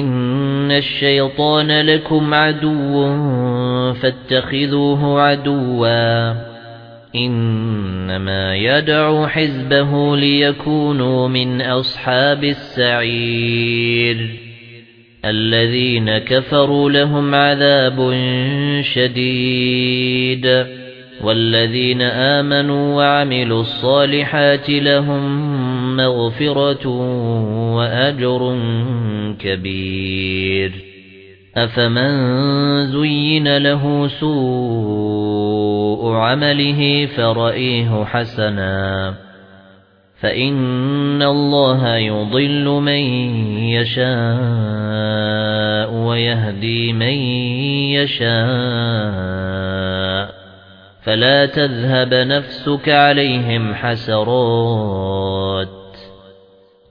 إِنَّ الشَّيْطَانَ لَكُمْ عَدُوٌّ فَاتَّخِذُوهُ عَدُوًّا إِنَّمَا يَدْعُو حِزْبَهُ لِيَكُونُوا مِنْ أَصْحَابِ السَّعِيرِ الَّذِينَ كَفَرُوا لَهُمْ عَذَابٌ شَدِيدٌ وَالَّذِينَ آمَنُوا وَعَمِلُوا الصَّالِحَاتِ لَهُم مَغْفِرَةٌ وَأَجْرٌ كَبِيرٌ. أَفَمَن زُيِّنَ لَهُ سُوءُ عَمَلِهِ فَرَآهُ حَسَنًا. فَإِنَّ اللَّهَ يُضِلُّ مَن يَشَاءُ وَيَهْدِي مَن يَشَاءُ. فَلَا تَذْهَبَ نَفْسُكَ عَلَيْهِمْ حَسَرَاتٍ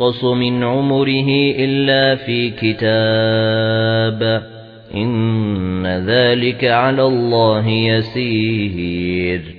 يُنقَصُ مِنْ عُمُرِهِ إِلَّا فِي كِتَابٍ. إِنَّ ذَلِكَ عَلَى اللَّهِ يَسِيرٌ.